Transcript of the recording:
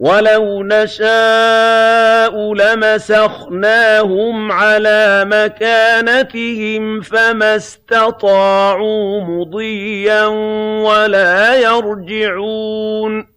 وَلَوْ نَشَاءُ لَمَسَخْنَاهُمْ عَلَىٰ مَكَانَتِهِمْ فَمَا اسْتَطَاعُوا مُضِيًّا وَلَا يَرْجِعُونَ